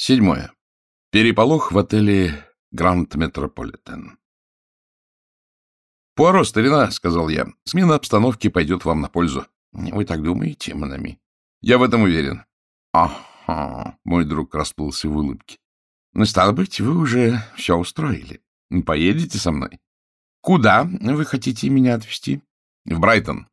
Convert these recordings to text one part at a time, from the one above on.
Седьмое. Переполох в отеле Гранд Метрополитен. «Пуаро, старина», — сказал я, — «смена обстановки пойдет вам на пользу». «Вы так думаете, Монами?» «Я в этом уверен». «Ага», — мой друг расплылся в улыбке. «Ну, стало быть, вы уже все устроили. Поедете со мной?» «Куда вы хотите меня отвезти?» «В Брайтон.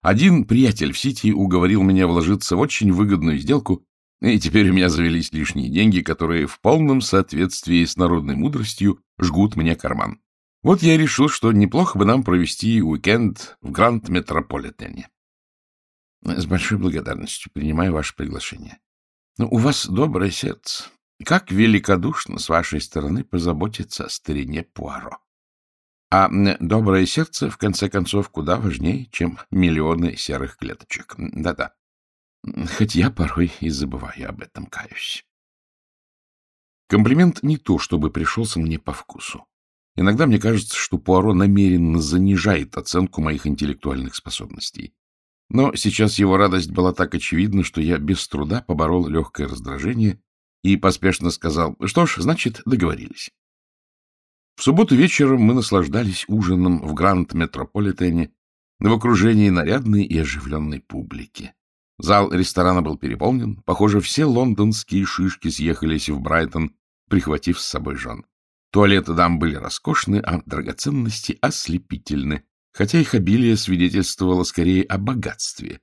Один приятель в Сити уговорил меня вложиться в очень выгодную сделку, и теперь у меня завелись лишние деньги, которые в полном соответствии с народной мудростью жгут мне карман. Вот я и решил, что неплохо бы нам провести уикенд в Гранд Метрополитене. С большой благодарностью принимаю ваше приглашение. Но у вас доброе сердце. Как великодушно с вашей стороны позаботиться о старине Пуаро. А доброе сердце, в конце концов, куда важнее, чем миллионы серых клеточек. Да-да. Хоть я порой и забываю об этом, каюсь. Комплимент не то, чтобы пришелся мне по вкусу. Иногда мне кажется, что Пуаро намеренно занижает оценку моих интеллектуальных способностей. Но сейчас его радость была так очевидна, что я без труда поборол легкое раздражение и поспешно сказал, что ж, значит, договорились. В субботу вечером мы наслаждались ужином в Гранд Метрополитене в окружении нарядной и оживленной публики. Зал ресторана был переполнен. Похоже, все лондонские шишки съехались в Брайтон, прихватив с собой жен. Туалеты дам были роскошны, а драгоценности ослепительны, хотя их обилие свидетельствовало скорее о богатстве,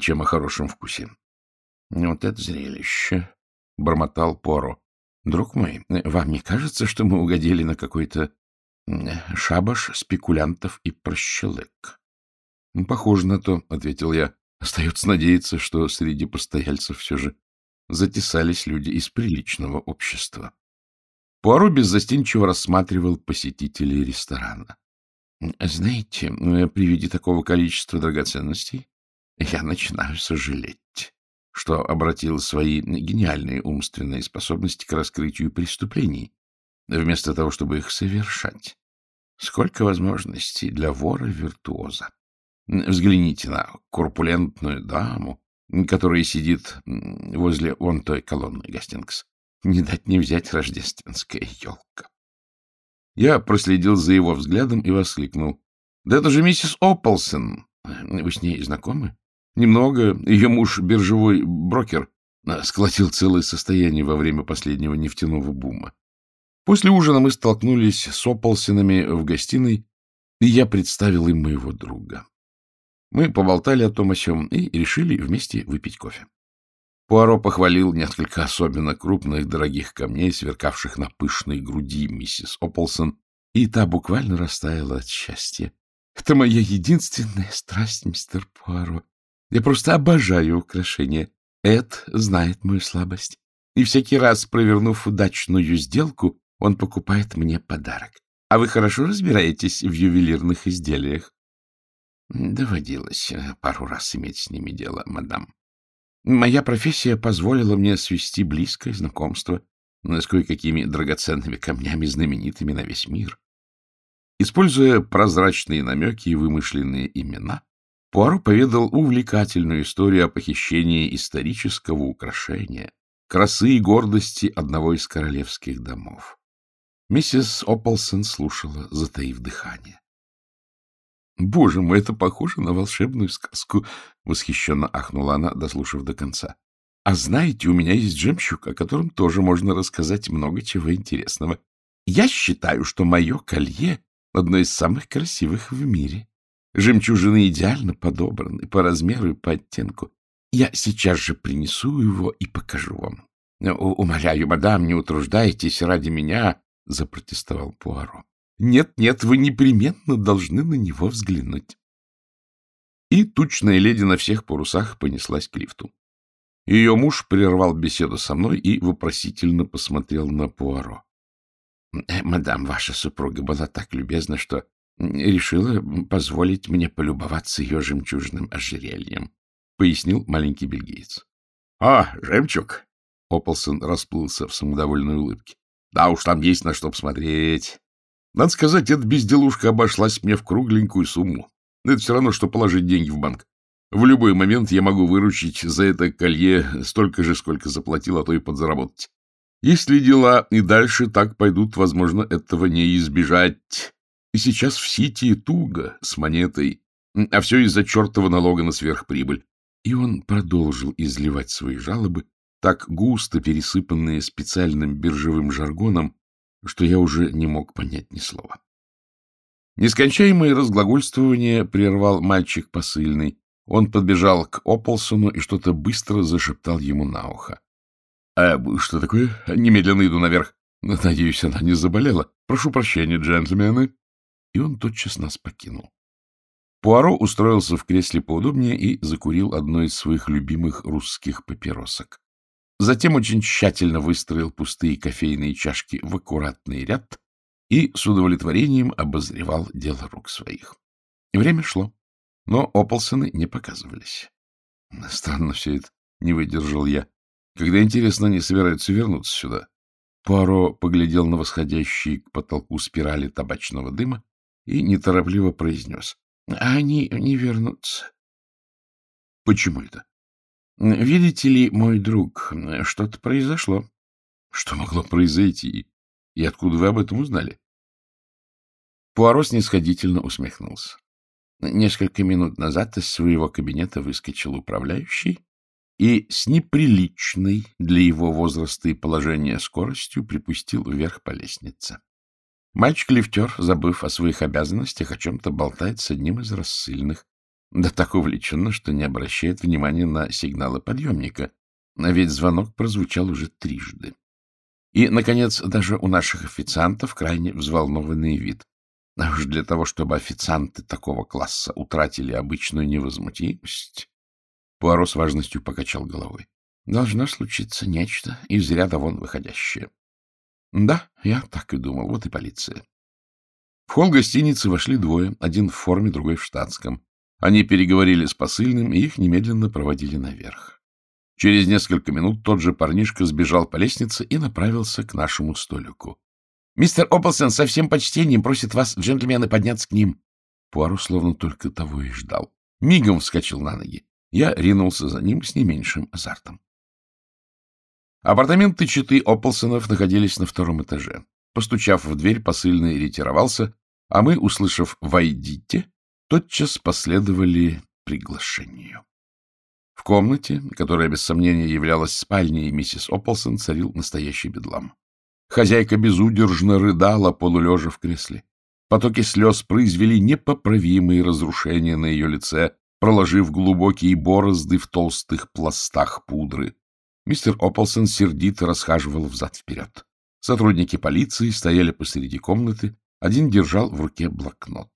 чем о хорошем вкусе. — Вот это зрелище! — бормотал Поро. Друг мой, вам не кажется, что мы угодили на какой-то шабаш спекулянтов и прощелык? — Похоже на то, — ответил я. Остается надеяться, что среди постояльцев все же затесались люди из приличного общества. Пуаро беззастенчиво рассматривал посетителей ресторана. — Знаете, при виде такого количества драгоценностей я начинаю сожалеть что обратил свои гениальные умственные способности к раскрытию преступлений, вместо того, чтобы их совершать. Сколько возможностей для вора-виртуоза. Взгляните на корпулентную даму, которая сидит возле вон той колонны Гастингс. Не дать не взять рождественская елка. Я проследил за его взглядом и воскликнул. — Да это же миссис Ополсон. Вы с ней знакомы? Немного. Ее муж, биржевой брокер, сколотил целое состояние во время последнего нефтяного бума. После ужина мы столкнулись с Ополсинами в гостиной, и я представил им моего друга. Мы поболтали о том о сём и решили вместе выпить кофе. Пуаро похвалил несколько особенно крупных дорогих камней, сверкавших на пышной груди миссис Ополсон, и та буквально растаяла от счастья. — Это моя единственная страсть, мистер Пуаро. Я просто обожаю украшения. Эд знает мою слабость. И всякий раз, провернув удачную сделку, он покупает мне подарок. А вы хорошо разбираетесь в ювелирных изделиях? Доводилось э, пару раз иметь с ними дело, мадам. Моя профессия позволила мне свести близкое знакомство с кое-какими драгоценными камнями, знаменитыми на весь мир. Используя прозрачные намеки и вымышленные имена, Пуаро поведал увлекательную историю о похищении исторического украшения, красы и гордости одного из королевских домов. Миссис Ополсон слушала, затаив дыхание. — Боже мой, это похоже на волшебную сказку! — восхищенно ахнула она, дослушав до конца. — А знаете, у меня есть жемчуг, о котором тоже можно рассказать много чего интересного. Я считаю, что мое колье — одно из самых красивых в мире. Жемчужины идеально подобраны по размеру и по оттенку. Я сейчас же принесу его и покажу вам. — Умоляю, мадам, не утруждайтесь ради меня, — запротестовал Пуаро. Нет, — Нет-нет, вы непременно должны на него взглянуть. И тучная леди на всех парусах понеслась к лифту. Ее муж прервал беседу со мной и вопросительно посмотрел на Пуаро. — Мадам, ваша супруга была так любезна, что решила позволить мне полюбоваться ее жемчужным ожерельем, — пояснил маленький бельгиец. — А, жемчуг! — Ополсон расплылся в самодовольной улыбке. — Да уж, там есть на что посмотреть. Надо сказать, эта безделушка обошлась мне в кругленькую сумму. Это все равно, что положить деньги в банк. В любой момент я могу выручить за это колье столько же, сколько заплатил, а то и подзаработать. Если дела и дальше так пойдут, возможно, этого не избежать. И сейчас в Сити туго с монетой, а все из-за чертова налога на сверхприбыль. И он продолжил изливать свои жалобы, так густо пересыпанные специальным биржевым жаргоном, что я уже не мог понять ни слова. Нескончаемое разглагольствование прервал мальчик посыльный. Он подбежал к Ополсону и что-то быстро зашептал ему на ухо. — А что такое? Немедленно иду наверх. Надеюсь, она не заболела. Прошу прощения, джентльмены. И он тотчас нас покинул. Пуаро устроился в кресле поудобнее и закурил одной из своих любимых русских папиросок. Затем очень тщательно выстроил пустые кофейные чашки в аккуратный ряд и с удовлетворением обозревал дело рук своих. Время шло, но Ополсоны не показывались. Странно все это, не выдержал я. Когда, интересно, они собираются вернуться сюда? Пуаро поглядел на восходящие к потолку спирали табачного дыма и неторопливо произнес. — Они не вернутся. — Почему это? — Видите ли, мой друг, что-то произошло. — Что могло произойти? И откуда вы об этом узнали? Пуаро снисходительно усмехнулся. Несколько минут назад из своего кабинета выскочил управляющий и с неприличной для его возраста и положения скоростью припустил вверх по лестнице. Мальчик-лифтер, забыв о своих обязанностях, о чем-то болтает с одним из рассыльных, да так увлеченно, что не обращает внимания на сигналы подъемника, а ведь звонок прозвучал уже трижды. И, наконец, даже у наших официантов крайне взволнованный вид. А уж для того, чтобы официанты такого класса утратили обычную невозмутимость... Пуаро с важностью покачал головой. Должно случиться нечто из ряда вон выходящее. Да, я так и думал. Вот и полиция. В холл гостиницы вошли двое, один в форме, другой в штатском. Они переговорили с посыльным, и их немедленно проводили наверх. Через несколько минут тот же парнишка сбежал по лестнице и направился к нашему столику. — Мистер Ополсон со всем почтением просит вас, джентльмены, подняться к ним. Пуаро словно только того и ждал. Мигом вскочил на ноги. Я ринулся за ним с не меньшим азартом. Апартаменты читы Ополсонов находились на втором этаже. Постучав в дверь, посыльный ретировался, а мы, услышав «Войдите», тотчас последовали приглашению. В комнате, которая без сомнения являлась спальней миссис Ополсон, царил настоящий бедлам. Хозяйка безудержно рыдала, полулежа в кресле. Потоки слез произвели непоправимые разрушения на ее лице, проложив глубокие борозды в толстых пластах пудры. Мистер Ополсон сердито расхаживал взад-вперед. Сотрудники полиции стояли посреди комнаты, один держал в руке блокнот.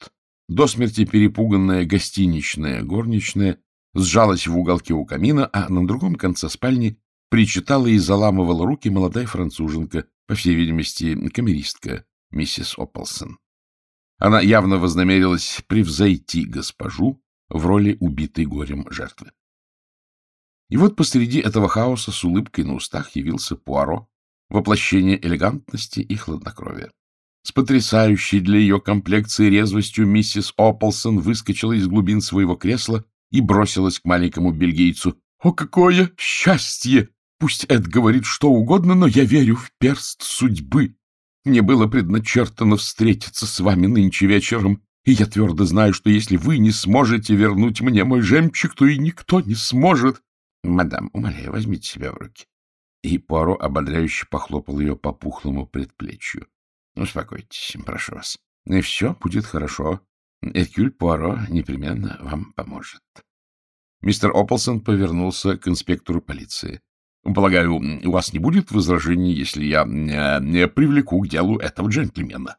До смерти перепуганная гостиничная горничная сжалась в уголке у камина, а на другом конце спальни причитала и заламывала руки молодая француженка, по всей видимости, камеристка, миссис Ополсон. Она явно вознамерилась превзойти госпожу в роли убитой горем жертвы. И вот посреди этого хаоса с улыбкой на устах явился Пуаро, воплощение элегантности и хладнокровия. С потрясающей для ее комплекции резвостью миссис Ополсон выскочила из глубин своего кресла и бросилась к маленькому бельгийцу. «О, какое счастье! Пусть Эд говорит что угодно, но я верю в перст судьбы. Мне было предначертано встретиться с вами нынче вечером, и я твердо знаю, что если вы не сможете вернуть мне мой жемчуг, то и никто не сможет. Мадам, умоляю, возьмите себя в руки. И Пуаро ободряюще похлопал ее по пухлому предплечью. Успокойтесь, прошу вас. И все будет хорошо. Эркюль Пуаро непременно вам поможет. Мистер Ополсон повернулся к инспектору полиции. Полагаю, у вас не будет возражений, если я не привлеку к делу этого джентльмена?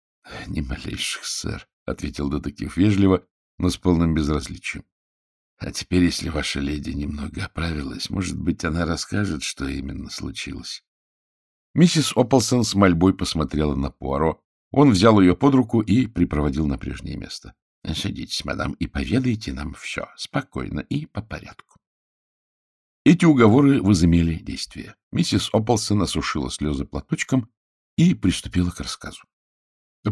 — Ни малейших, сэр, — ответил детектив вежливо, но с полным безразличием. — А теперь, если ваша леди немного оправилась, может быть, она расскажет, что именно случилось. Миссис Ополсон с мольбой посмотрела на Пуаро. Он взял ее под руку и припроводил на прежнее место. — Садитесь, мадам, и поведайте нам все, спокойно и по порядку. Эти уговоры возымели действие. Миссис Ополсон осушила слезы платочком и приступила к рассказу.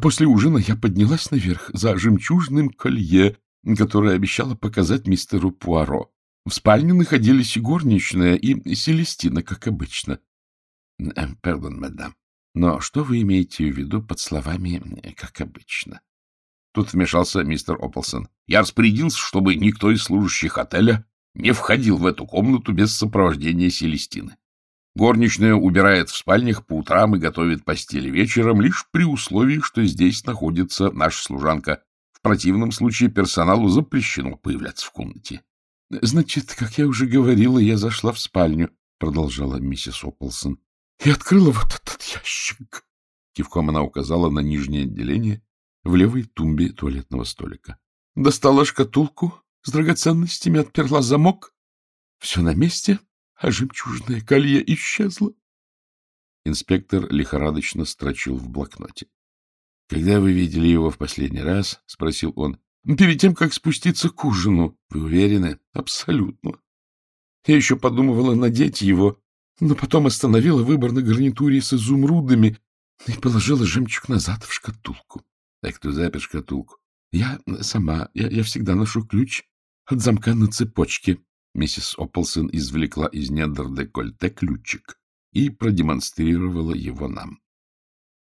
После ужина я поднялась наверх за жемчужным колье, которое обещала показать мистеру Пуаро. В спальне находились горничная, и Селестина, как обычно. Э, — Пардон, мадам. Но что вы имеете в виду под словами «как обычно»? Тут вмешался мистер Ополсон. Я распорядился, чтобы никто из служащих отеля не входил в эту комнату без сопровождения Селестины. Горничная убирает в спальнях по утрам и готовит постели вечером, лишь при условии, что здесь находится наша служанка. В противном случае персоналу запрещено появляться в комнате. — Значит, как я уже говорила, я зашла в спальню, — продолжала миссис Ополсон, — и открыла вот этот ящик. Кивком она указала на нижнее отделение в левой тумбе туалетного столика. Достала шкатулку с драгоценностями, отперла замок. Все на месте, а жемчужное колье исчезло. Инспектор лихорадочно строчил в блокноте. — Когда вы видели его в последний раз? — спросил он. — Перед тем, как спуститься к ужину. Вы уверены? — Абсолютно. Я еще подумывала надеть его, но потом остановила выбор на гарнитуре с изумрудами и положила жемчуг назад в шкатулку. — Так кто запер шкатулку? — Я сама. Я, я всегда ношу ключ от замка на цепочке. Миссис Ополсон извлекла из недр декольте ключик и продемонстрировала его нам.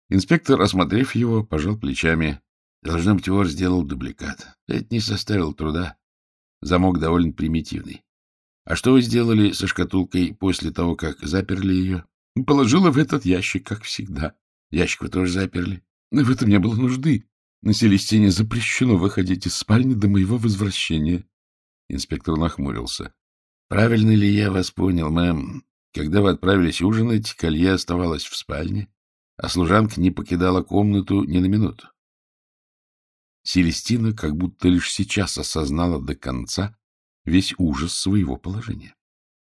Инспектор, осмотрев его, пожал плечами. Должно быть, вор сделал дубликат. Это не составило труда. Замок довольно примитивный. А что вы сделали со шкатулкой после того, как заперли ее? Положила в этот ящик, как всегда. Ящик вы тоже заперли. В этом не было нужды. На Селестине запрещено выходить из спальни до моего возвращения. Инспектор нахмурился. — Правильно ли я вас понял, мэм? Когда вы отправились ужинать, колье оставалось в спальне, а служанка не покидала комнату ни на минуту. Селестина как будто лишь сейчас осознала до конца весь ужас своего положения.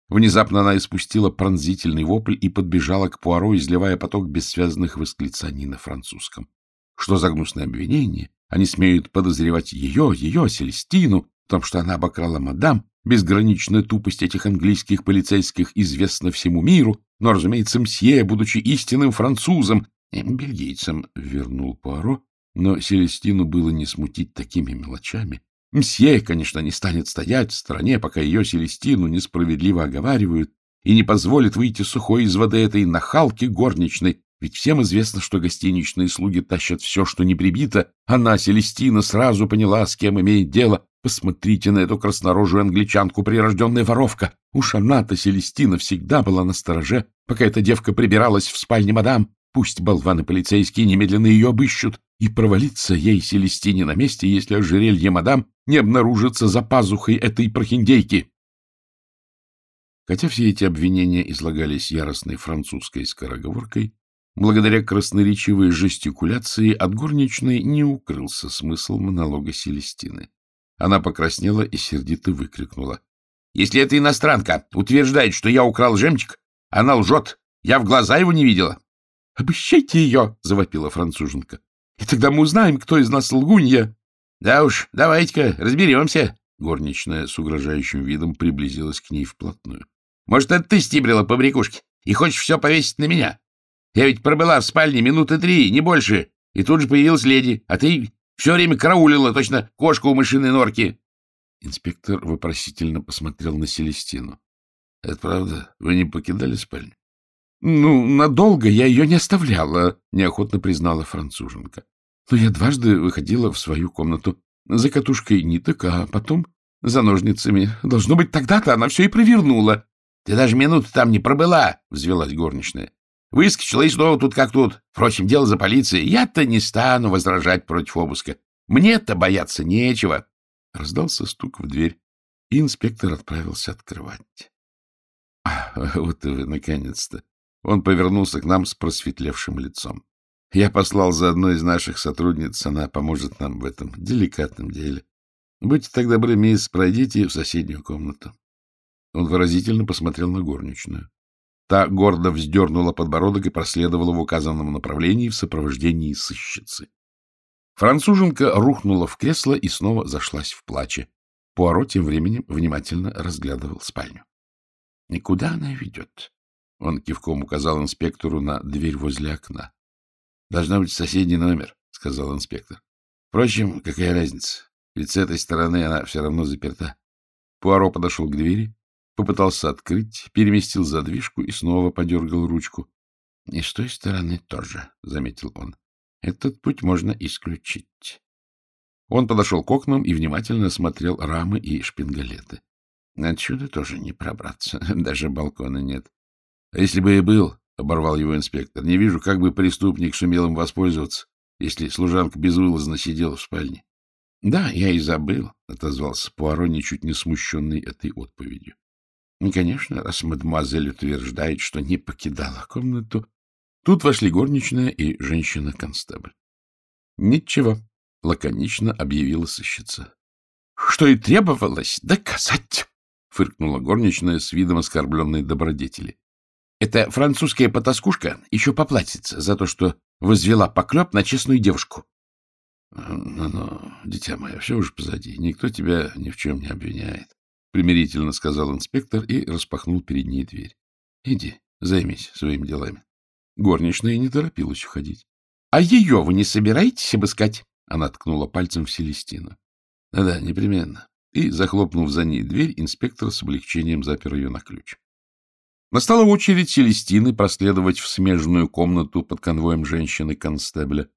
Внезапно она испустила пронзительный вопль и подбежала к Пуаро, изливая поток бессвязных восклицаний на французском. Что за гнусное обвинение? Они смеют подозревать ее, ее, Селестину, в том, что она обокрала мадам, безграничная тупость этих английских полицейских известна всему миру, но, разумеется, мсье, будучи истинным французом, э, бельгийцем, вернул Пуаро, но Селестину было не смутить такими мелочами. Мсье, конечно, не станет стоять в стороне, пока ее Селестину несправедливо оговаривают, и не позволит выйти сухой из воды этой нахалки горничной, ведь всем известно, что гостиничные слуги тащат все, что не прибито. Она, Селестина, сразу поняла, с кем имеет дело. Посмотрите на эту краснорожую англичанку, прирожденная воровка. Уж она-то, Селестина, всегда была на стороже, пока эта девка прибиралась в спальне мадам. Пусть болваны полицейские немедленно ее обыщут, и провалиться ей, Селестине, на месте, если ожерелье мадам не обнаружится за пазухой этой прохиндейки. Хотя все эти обвинения излагались яростной французской скороговоркой, Благодаря красноречивой жестикуляции от горничной не укрылся смысл монолога Селестины. Она покраснела и сердито выкрикнула. — Если эта иностранка утверждает, что я украл жемчуг, она лжет. Я в глаза его не видела. — Обыщайте ее! — завопила француженка. — И тогда мы узнаем, кто из нас лгунья. — Да уж, давайте-ка разберемся. Горничная с угрожающим видом приблизилась к ней вплотную. — Может, это ты стибрила побрякушки и хочешь все повесить на меня? Я ведь пробыла в спальне минуты три, не больше, и тут же появилась леди, а ты все время караулила, точно кошка у мышиной норки. Инспектор вопросительно посмотрел на Селестину. — Это правда? Вы не покидали спальню? — Ну, надолго я ее не оставляла, — неохотно признала француженка. Но я дважды выходила в свою комнату за катушкой ниток, а потом за ножницами. Должно быть, тогда-то она все и провернула. — Ты даже минуту там не пробыла, — взвелась горничная. Выскочила и снова тут как тут. Впрочем, дело за полицией. Я-то не стану возражать против обыска. Мне-то бояться нечего. Раздался стук в дверь, и инспектор отправился открывать. А, вот и вы, наконец-то. Он повернулся к нам с просветлевшим лицом. Я послал за одной из наших сотрудниц, она поможет нам в этом деликатном деле. Будьте тогда добры, мисс, пройдите в соседнюю комнату. Он выразительно посмотрел на горничную. Та гордо вздернула подбородок и проследовала в указанном направлении в сопровождении сыщицы. Француженка рухнула в кресло и снова зашлась в плаче. Пуаро тем временем внимательно разглядывал спальню. — Никуда она ведет? Он кивком указал инспектору на дверь возле окна. — Должна быть соседний номер, — сказал инспектор. — Впрочем, какая разница? Ведь с этой стороны она все равно заперта. Пуаро подошел к двери Попытался открыть, переместил задвижку и снова подергал ручку. — И с той стороны тоже, — заметил он. — Этот путь можно исключить. Он подошел к окнам и внимательно осмотрел рамы и шпингалеты. Отсюда тоже не пробраться, даже балкона нет. — А если бы и был, — оборвал его инспектор, — не вижу, как бы преступник сумел им воспользоваться, если служанка безвылазно сидела в спальне. — Да, я и забыл, — отозвался Пуаро, ничуть не смущенный этой отповедью. — Конечно, раз мадемуазель утверждает, что не покидала комнату, Тут вошли горничная и женщина-констебль. — Ничего, — лаконично объявила сыщица. — Что и требовалось доказать, — фыркнула горничная с видом оскорбленной добродетели. — Эта французская потаскушка еще поплатится за то, что возвела поклеп на честную девушку. Ну — Ну-ну, дитя мое, все уже позади. Никто тебя ни в чем не обвиняет, — примирительно сказал инспектор и распахнул перед ней дверь. — Иди, займись своими делами. Горничная не торопилась уходить. — А ее вы не собираетесь обыскать? Она ткнула пальцем в Селестину. Да — Да-да, непременно. И, захлопнув за ней дверь, инспектор с облегчением запер ее на ключ. Настала очередь Селестины проследовать в смежную комнату под конвоем женщины-констебля.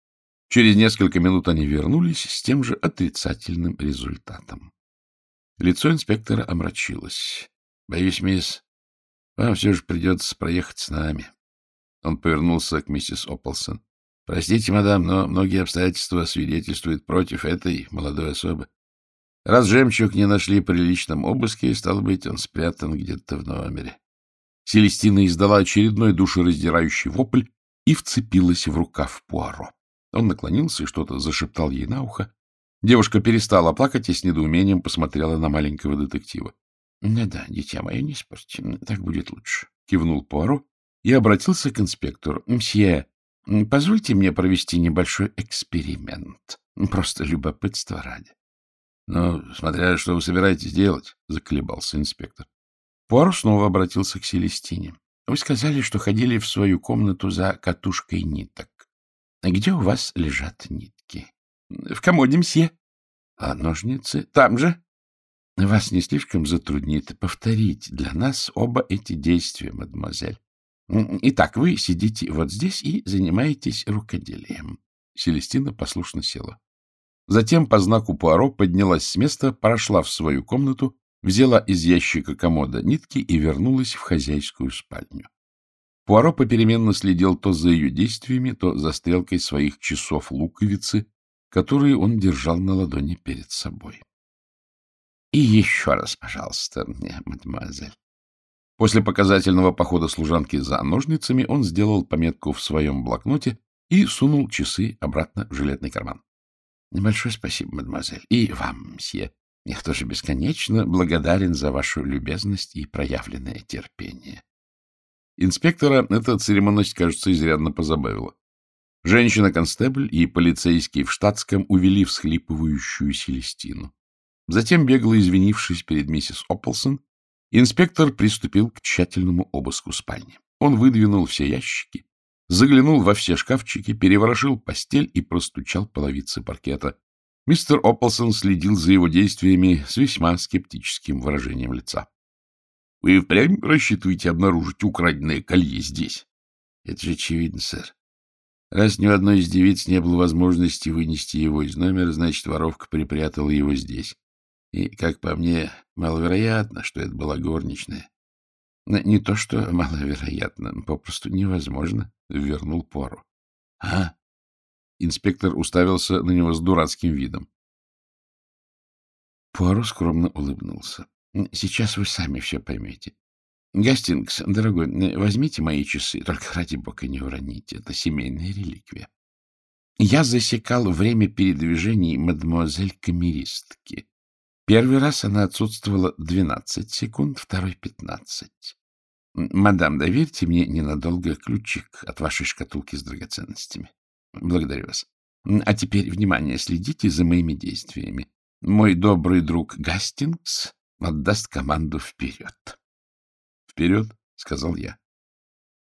Через несколько минут они вернулись с тем же отрицательным результатом. Лицо инспектора омрачилось. — Боюсь, мисс, вам все же придется проехать с нами. Он повернулся к миссис Ополсон. — Простите, мадам, но многие обстоятельства свидетельствуют против этой молодой особы. Раз жемчуг не нашли при личном обыске, стало быть, он спрятан где-то в номере. Селестина издала очередной душераздирающий вопль и вцепилась в рукав Пуаро. Он наклонился и что-то зашептал ей на ухо. Девушка перестала плакать и с недоумением посмотрела на маленького детектива. — Да-да, дитя мое, не спорьте, так будет лучше, — кивнул Пуаро и обратился к инспектору. — Мсье, позвольте мне провести небольшой эксперимент. Просто любопытство ради. — Ну, смотря что вы собираетесь делать, — заколебался инспектор. Пуаро снова обратился к Селестине. — Вы сказали, что ходили в свою комнату за катушкой ниток. Где у вас лежат нитки? — В комоде, мсье. — А ножницы? — Там же. — Вас не слишком затруднит повторить для нас оба эти действия, мадемуазель. Итак, вы сидите вот здесь и занимаетесь рукоделием. Селестина послушно села. Затем по знаку Пуаро поднялась с места, прошла в свою комнату, взяла из ящика комода нитки и вернулась в хозяйскую спальню. Пуаро попеременно следил то за ее действиями, то за стрелкой своих часов луковицы, которые он держал на ладони перед собой. — И еще раз, пожалуйста, мадемуазель. После показательного похода служанки за ножницами он сделал пометку в своем блокноте и сунул часы обратно в жилетный карман. — Большое спасибо, мадемуазель. И вам, мсье. Я тоже бесконечно благодарен за вашу любезность и проявленное терпение. Инспектора эта церемонность, кажется, изрядно позабавила. Женщина-констебль и полицейский в штатском увели всхлипывающую Селестину. Затем, бегло извинившись перед миссис Опполсон, Инспектор приступил к тщательному обыску спальни. Он выдвинул все ящики, заглянул во все шкафчики, переворошил постель и простучал половицы паркета. Мистер Опполсон следил за его действиями с весьма скептическим выражением лица. — Вы впрямь рассчитываете обнаружить украденное колье здесь? — Это же очевидно, сэр. Раз ни у одной из девиц не было возможности вынести его из номера, значит, воровка припрятала его здесь. И, как по мне, маловероятно, что это была горничная. Не то, что маловероятно, попросту невозможно, — вернул Пору. — А? Инспектор уставился на него с дурацким видом. Пуаро скромно улыбнулся. — Сейчас вы сами все поймете. Гастингс, дорогой, возьмите мои часы, только ради бога не уроните, это семейная реликвия. Я засекал время передвижений мадемуазель-камеристки. Первый раз она отсутствовала 12 секунд, второй — 15. Мадам, доверьте мне ненадолго ключик от вашей шкатулки с драгоценностями. Благодарю вас. А теперь, внимание, следите за моими действиями. Мой добрый друг Гастингс отдаст команду вперед. — Вперед, — сказал я.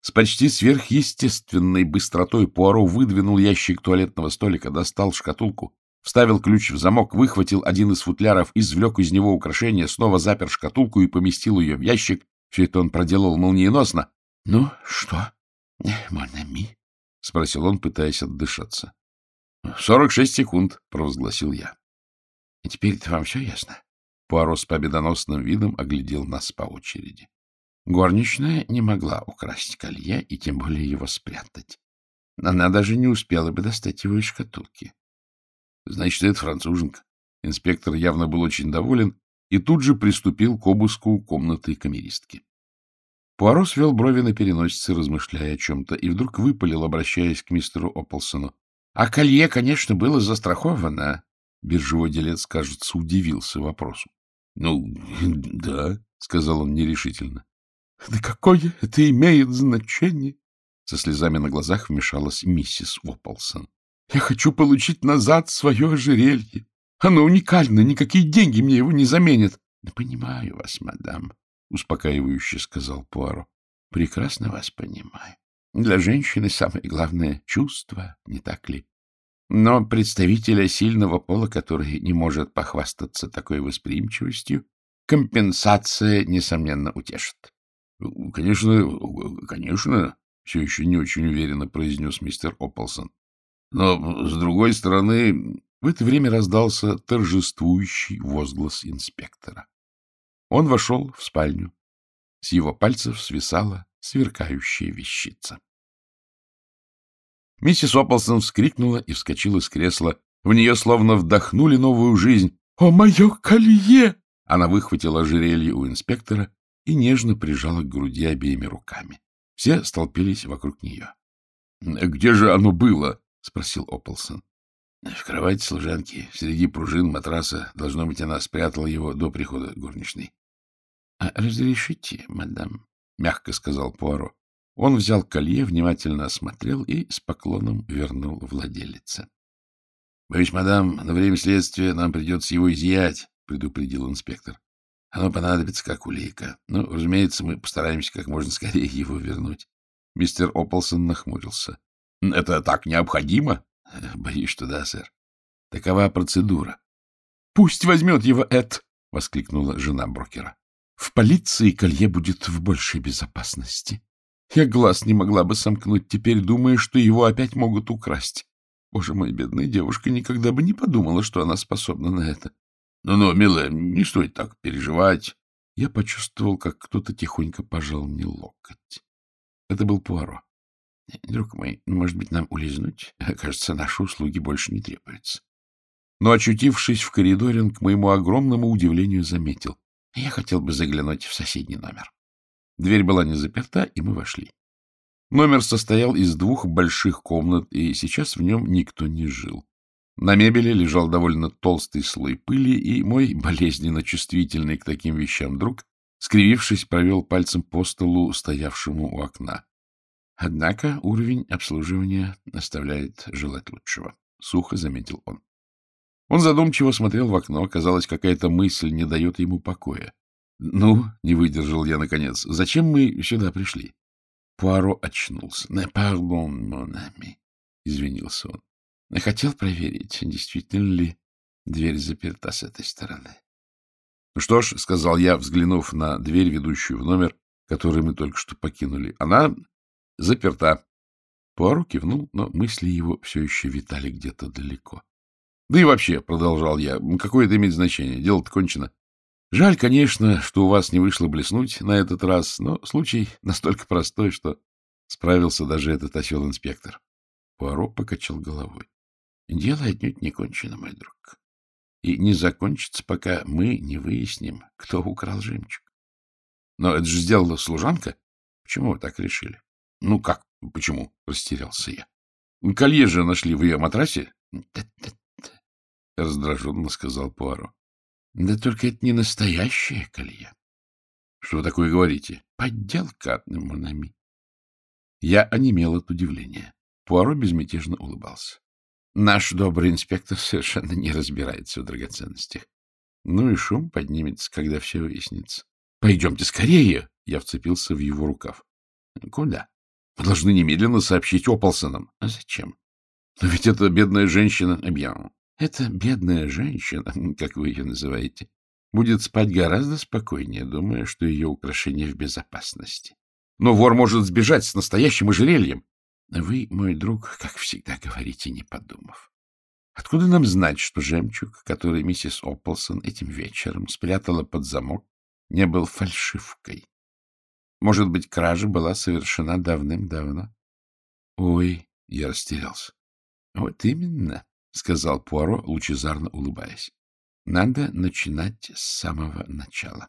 С почти сверхъестественной быстротой Пуаро выдвинул ящик туалетного столика, достал шкатулку, Вставил ключ в замок, выхватил один из футляров, извлек из него украшение, снова запер шкатулку и поместил ее в ящик. Все это он проделал молниеносно. — Ну, что? — Монами? — спросил он, пытаясь отдышаться. — Сорок шесть секунд, — провозгласил я. — Теперь-то вам все ясно? Пуаро с победоносным видом оглядел нас по очереди. Горничная не могла украсть колье и тем более его спрятать. Она даже не успела бы достать его из шкатулки. Значит, это француженка. Инспектор явно был очень доволен и тут же приступил к обыску комнаты камеристки. Пуаро свел брови на переносице, размышляя о чем-то, и вдруг выпалил, обращаясь к мистеру Ополсону. — А колье, конечно, было застраховано. Биржевой делец, кажется, удивился вопросу. — Ну, да, — сказал он нерешительно. — Да какое это имеет значение? Со слезами на глазах вмешалась миссис Ополсон. — Я хочу получить назад свое ожерелье. Оно уникально, никакие деньги мне его не заменят. — Понимаю вас, мадам, — успокаивающе сказал Пуаро. — Прекрасно вас понимаю. Для женщины самое главное — чувство, не так ли? Но представителя сильного пола, который не может похвастаться такой восприимчивостью, компенсация, несомненно, утешит. — Конечно, конечно, — все еще не очень уверенно произнес мистер Ополсон. — Но, с другой стороны, в это время раздался торжествующий возглас инспектора. Он вошел в спальню. С его пальцев свисала сверкающая вещица. Миссис Ополсон вскрикнула и вскочила с кресла. В нее словно вдохнули новую жизнь. «О, мое колье!» Она выхватила ожерелье у инспектора и нежно прижала к груди обеими руками. Все столпились вокруг нее. — Где же оно было? — спросил Ополсон. В кровати служанки, среди пружин матраса, должно быть, она спрятала его до прихода горничной. — а Разрешите, мадам, — мягко сказал Пуаро. Он взял колье, внимательно осмотрел и с поклоном вернул владелице. — Боюсь, мадам, на время следствия нам придется его изъять, — предупредил инспектор. — Оно понадобится как улика. Ну, разумеется, мы постараемся как можно скорее его вернуть. Мистер Ополсон нахмурился. — Это так необходимо? — Боюсь, что да, сэр. Такова процедура. — Пусть возьмет его Эд! — воскликнула жена брокера. — В полиции колье будет в большей безопасности. Я глаз не могла бы сомкнуть, теперь думая, что его опять могут украсть. Боже мой, бедная девушка никогда бы не подумала, что она способна на это. Ну — милая, не стоит так переживать. Я почувствовал, как кто-то тихонько пожал мне локоть. Это был Пуаро. — Друг мой, может быть, нам улизнуть? Кажется, наши услуги больше не требуются. Но, очутившись в коридоре, он, к моему огромному удивлению, заметил. Я хотел бы заглянуть в соседний номер. Дверь была не заперта, и мы вошли. Номер состоял из двух больших комнат, и сейчас в нем никто не жил. На мебели лежал довольно толстый слой пыли, и мой болезненно чувствительный к таким вещам друг, скривившись, провел пальцем по столу, стоявшему у окна. Однако уровень обслуживания оставляет желать лучшего, — сухо заметил он. Он задумчиво смотрел в окно, казалось, какая-то мысль не дает ему покоя. — Ну, — не выдержал я наконец, — зачем мы сюда пришли? Пуаро очнулся. — Не пардон, монами, — извинился он. — Я хотел проверить, действительно ли дверь заперта с этой стороны. — Ну что ж, — сказал я, взглянув на дверь, ведущую в номер, который мы только что покинули, — она Заперта. Пуаро кивнул, но мысли его все еще витали где-то далеко. — Да и вообще, — продолжал я, — какое это имеет значение? Дело-то кончено. Жаль, конечно, что у вас не вышло блеснуть на этот раз, но случай настолько простой, что справился даже этот осел-инспектор. Пуаро покачал головой. — Дело отнюдь не кончено, мой друг. И не закончится, пока мы не выясним, кто украл жемчуг. — Но это же сделала служанка. Почему вы так решили? — Ну как? Почему? — растерялся я. — Колье же нашли в ее матрасе? — раздраженно сказал Пуаро. — Да только это не настоящее колье. — Что вы такое говорите? — Подделка, Монами. Я онемел от удивления. Пуаро безмятежно улыбался. Наш добрый инспектор совершенно не разбирается в драгоценностях. Ну и шум поднимется, когда все выяснится. — Пойдемте скорее! Я вцепился в его рукав. — Куда? Мы должны немедленно сообщить Ополсонам. А зачем? Но ведь это бедная женщина... Объявим. Эта бедная женщина, как вы ее называете, будет спать гораздо спокойнее, думая, что ее украшение в безопасности. Но вор может сбежать с настоящим ожерельем. Вы, мой друг, как всегда говорите, не подумав. Откуда нам знать, что жемчуг, который миссис Опполсон этим вечером спрятала под замок, не был фальшивкой? Может быть, кража была совершена давным-давно? Ой, я растерялся. — Вот именно, — сказал Пуаро, лучезарно улыбаясь. — Надо начинать с самого начала.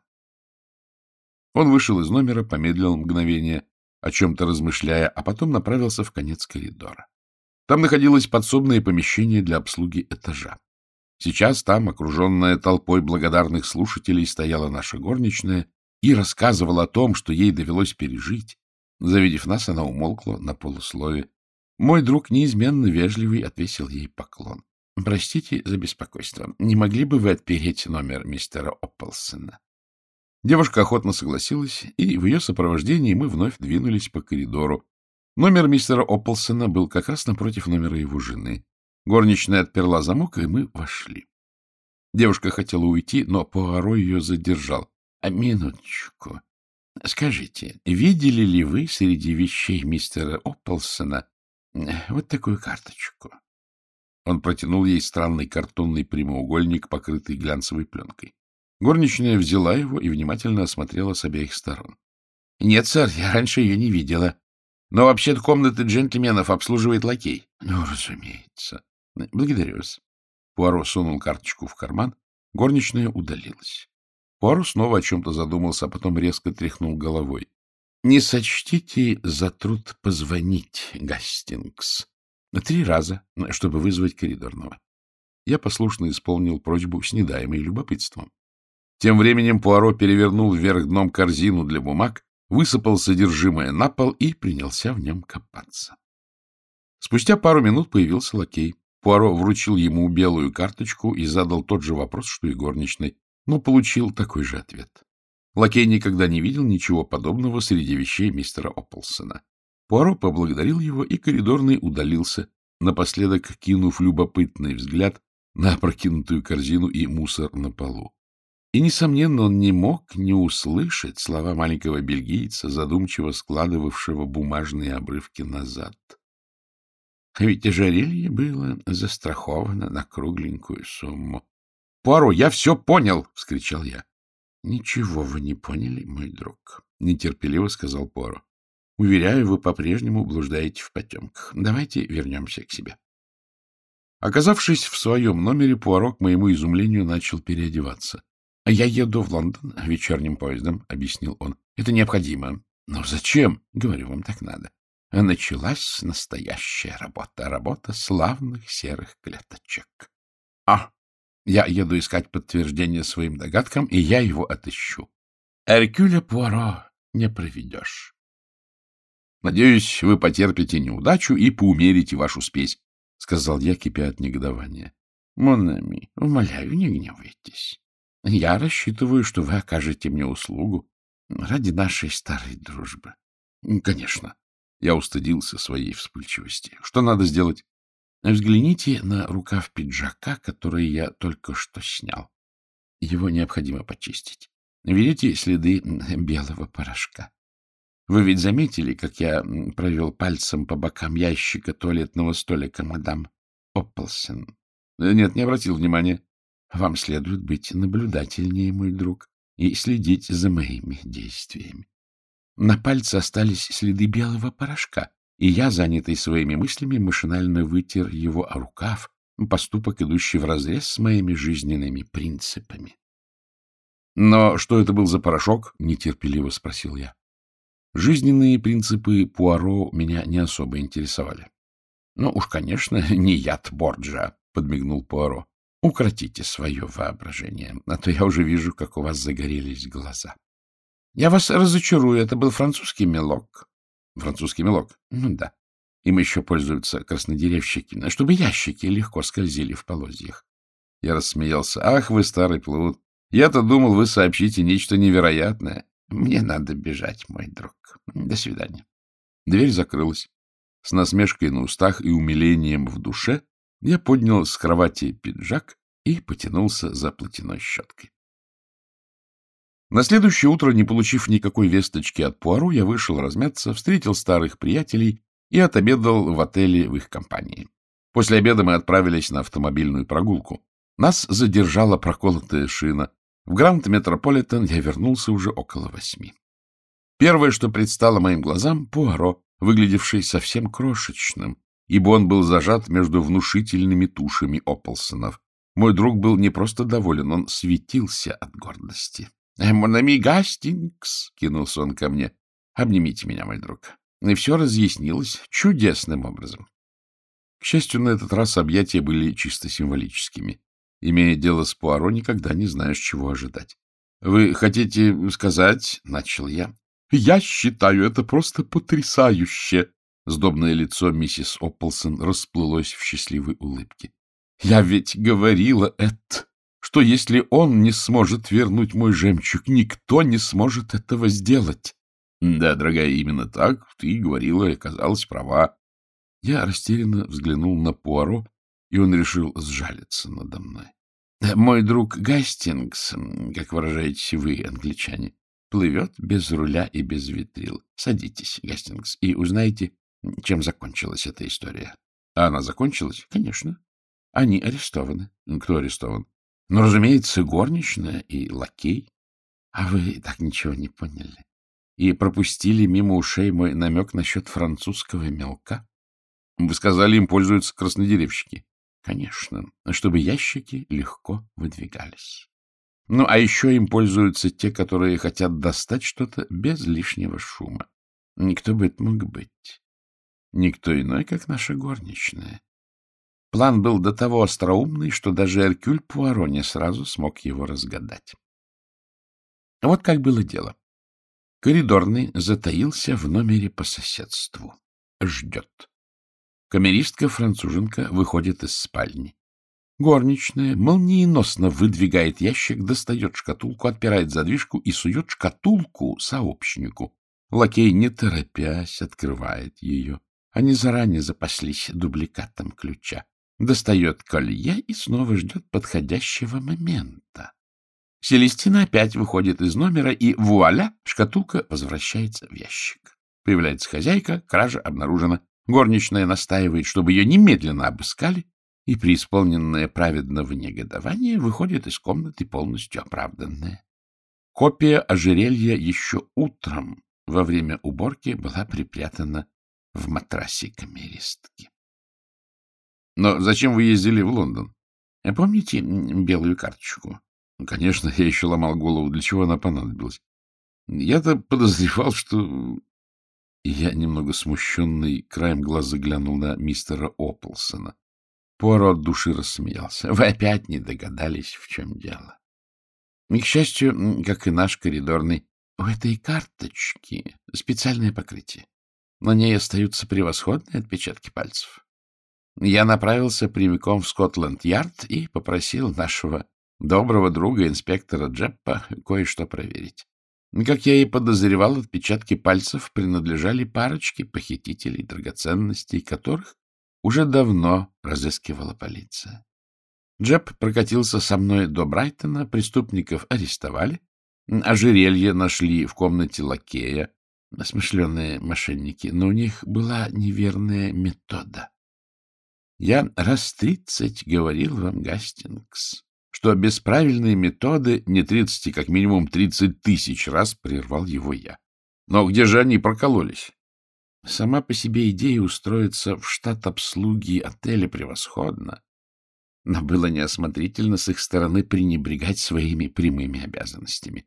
Он вышел из номера, помедлил мгновение, о чем-то размышляя, а потом направился в конец коридора. Там находилось подсобное помещение для обслуги этажа. Сейчас там, окруженная толпой благодарных слушателей, стояла наша горничная и рассказывала о том, что ей довелось пережить. Завидев нас, она умолкла на полуслове. Мой друг, неизменно вежливый, отвесил ей поклон. — Простите за беспокойство. Не могли бы вы отпереть номер мистера Оппелсона? Девушка охотно согласилась, и в ее сопровождении мы вновь двинулись по коридору. Номер мистера Оппелсона был как раз напротив номера его жены. Горничная отперла замок, и мы вошли. Девушка хотела уйти, но Пуаро ее задержал. — А минуточку. Скажите, видели ли вы среди вещей мистера Оппелсона вот такую карточку? Он протянул ей странный картонный прямоугольник, покрытый глянцевой пленкой. Горничная взяла его и внимательно осмотрела с обеих сторон. — Нет, сэр, я раньше ее не видела. Но вообще-то комнаты джентльменов обслуживает лакей. — Ну, разумеется. — Благодарю вас. Пуаро сунул карточку в карман. Горничная удалилась. Пуаро снова о чем-то задумался, а потом резко тряхнул головой. — Не сочтите за труд позвонить, Гастингс. Три раза, чтобы вызвать коридорного. Я послушно исполнил просьбу с недаемой любопытством. Тем временем Пуаро перевернул вверх дном корзину для бумаг, высыпал содержимое на пол и принялся в нем копаться. Спустя пару минут появился лакей. Пуаро вручил ему белую карточку и задал тот же вопрос, что и горничной, но получил такой же ответ. Лакей никогда не видел ничего подобного среди вещей мистера Опполсона. Пуаро поблагодарил его, и коридорный удалился, напоследок кинув любопытный взгляд на опрокинутую корзину и мусор на полу. И, несомненно, он не мог не услышать слова маленького бельгийца, задумчиво складывавшего бумажные обрывки назад. А ведь ожерелье было застраховано на кругленькую сумму. — Пуаро, я все понял! — вскричал я. — Ничего вы не поняли, мой друг, — нетерпеливо сказал Пуаро. — Уверяю, вы по-прежнему блуждаете в потемках. Давайте вернемся к себе. Оказавшись в своем номере, Пуаро, к моему изумлению, начал переодеваться. — Я еду в Лондон вечерним поездом, — объяснил он. — Это необходимо. — Но зачем? — говорю, вам так надо. Началась настоящая работа, работа славных серых клеточек. А, я еду искать подтверждение своим догадкам, и я его отыщу. Эркюля Пуаро не проведешь. Надеюсь, вы потерпите неудачу и поумерите вашу спесь, — сказал я, кипя от негодования. — Монами, умоляю, не гневайтесь. Я рассчитываю, что вы окажете мне услугу ради нашей старой дружбы. — Конечно. Я устыдился своей вспыльчивости. Что надо сделать? Взгляните на рукав пиджака, который я только что снял. Его необходимо почистить. Видите следы белого порошка? Вы ведь заметили, как я провел пальцем по бокам ящика туалетного столика, мадам Оппелсен? Нет, не обратил внимания. Вам следует быть наблюдательнее, мой друг, и следить за моими действиями. На пальце остались следы белого порошка, и я, занятый своими мыслями, машинально вытер его о рукав, поступок, идущий вразрез с моими жизненными принципами. — Но что это был за порошок? — нетерпеливо спросил я. Жизненные принципы Пуаро меня не особо интересовали. — Ну уж, конечно, не яд Борджа, — подмигнул Пуаро. Укротите свое воображение, а то я уже вижу, как у вас загорелись глаза. Я вас разочарую, это был французский мелок. Французский мелок? Ну да. Им еще пользуются краснодеревщики, чтобы ящики легко скользили в полозьях. Я рассмеялся. Ах, вы старый плут. Я-то думал, вы сообщите нечто невероятное. Мне надо бежать, мой друг. До свидания. Дверь закрылась. С насмешкой на устах и умилением в душе я поднял с кровати пиджак и потянулся за платяной щеткой. На следующее утро, не получив никакой весточки от Пуару, я вышел размяться, встретил старых приятелей и отобедал в отеле в их компании. После обеда мы отправились на автомобильную прогулку. Нас задержала проколотая шина. В Гранд Метрополитен я вернулся уже около восьми. Первое, что предстало моим глазам, — Пуаро, выглядевший совсем крошечным, ибо он был зажат между внушительными тушами Ополсонов. Мой друг был не просто доволен, он светился от гордости. «Э, — Монами Гастингс! — кинулся он ко мне. — Обнимите меня, мой друг. И все разъяснилось чудесным образом. К счастью, на этот раз объятия были чисто символическими. Имея дело с Пуаро, никогда не знаешь, чего ожидать. — Вы хотите сказать, — начал я, — я считаю это просто потрясающе, Сдобное лицо миссис Опполсон расплылось в счастливой улыбке. — Я ведь говорила это, что если он не сможет вернуть мой жемчуг, никто не сможет этого сделать. — Да, дорогая, именно так ты говорила и оказалась права. Я растерянно взглянул на Пуаро, и он решил сжалиться надо мной. — Мой друг Гастингс, как выражаете вы, англичане, плывет без руля и без ветрил. Садитесь, Гастингс, и узнайте, чем закончилась эта история. А она закончилась? Конечно. Они арестованы. Кто арестован? Ну, разумеется, горничная и лакей. А вы так ничего не поняли. И пропустили мимо ушей мой намек насчет французского мелка. Вы сказали, им пользуются краснодеревщики. Конечно, чтобы ящики легко выдвигались. Ну, а еще им пользуются те, которые хотят достать что-то без лишнего шума. Никто бы это мог быть. Никто иной, как наша горничная. План был до того остроумный, что даже Эркюль Пуаро не сразу смог его разгадать. Вот как было дело. Коридорный затаился в номере по соседству. Ждет. Камеристка-француженка выходит из спальни. Горничная молниеносно выдвигает ящик, достает шкатулку, отпирает задвижку и сует шкатулку сообщнику. Лакей, не торопясь, открывает ее. Они заранее запаслись дубликатом ключа. Достает колье и снова ждет подходящего момента. Селестина опять выходит из номера, и вуаля, шкатулка возвращается в ящик. Появляется хозяйка, кража обнаружена. Горничная настаивает, чтобы ее немедленно обыскали, и, преисполненная праведного негодования, выходит из комнаты полностью оправданная. Копия ожерелья еще утром во время уборки была припрятана в матрасе камеристки. Но зачем вы ездили в Лондон? Помните белую карточку? Конечно, я еще ломал голову, для чего она понадобилась. Я-то подозревал, что... Я, немного смущенный, краем глаза глянул на мистера Оплсона. Пуаро от души рассмеялся. Вы опять не догадались, в чем дело. И, к счастью, как и наш коридорный, у этой карточки специальное покрытие. На ней остаются превосходные отпечатки пальцев. Я направился прямиком в Скотланд-Ярд и попросил нашего доброго друга, инспектора Джеппа, кое-что проверить. Как я и подозревал, отпечатки пальцев принадлежали парочке похитителей драгоценностей, которых уже давно разыскивала полиция. Джеб прокатился со мной до Брайтона, преступников арестовали, ожерелье нашли в комнате лакея, смышленые мошенники, но у них была неверная метода. Я раз тридцать говорил вам, Гастингс, что без правильной методы не тридцать, как минимум тридцать тысяч раз прервал его я. Но где же они прокололись? Сама по себе идея устроиться в штат обслуги отеля превосходно, но было неосмотрительно с их стороны пренебрегать своими прямыми обязанностями.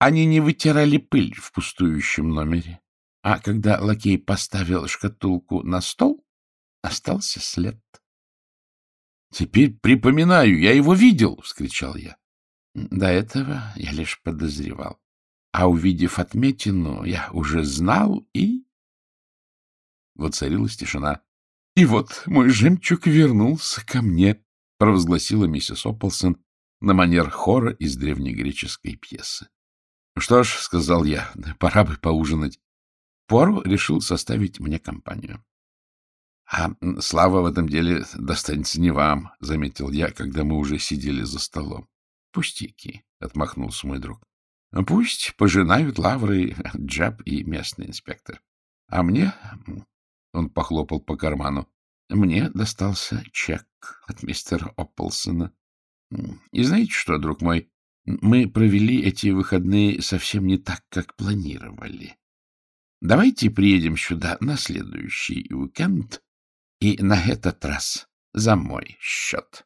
Они не вытирали пыль в пустующем номере, а когда лакей поставил шкатулку на стол, остался след. — Теперь припоминаю, я его видел! — вскричал я. До этого я лишь подозревал. А увидев отметину, я уже знал и... Воцарилась тишина. — И вот мой жемчуг вернулся ко мне, — провозгласила миссис Ополсон на манер хора из древнегреческой пьесы. — Что ж, — сказал я, — пора бы поужинать. Пуаро решил составить мне компанию. — А слава в этом деле достанется не вам, — заметил я, когда мы уже сидели за столом. — Пустяки, — отмахнулся мой друг. — Пусть пожинают лавры Джаб и местный инспектор. А мне, — он похлопал по карману, — мне достался чек от мистера Опполсона. И знаете что, друг мой, мы провели эти выходные совсем не так, как планировали. Давайте приедем сюда на следующий уикенд и на этот раз за мой счет.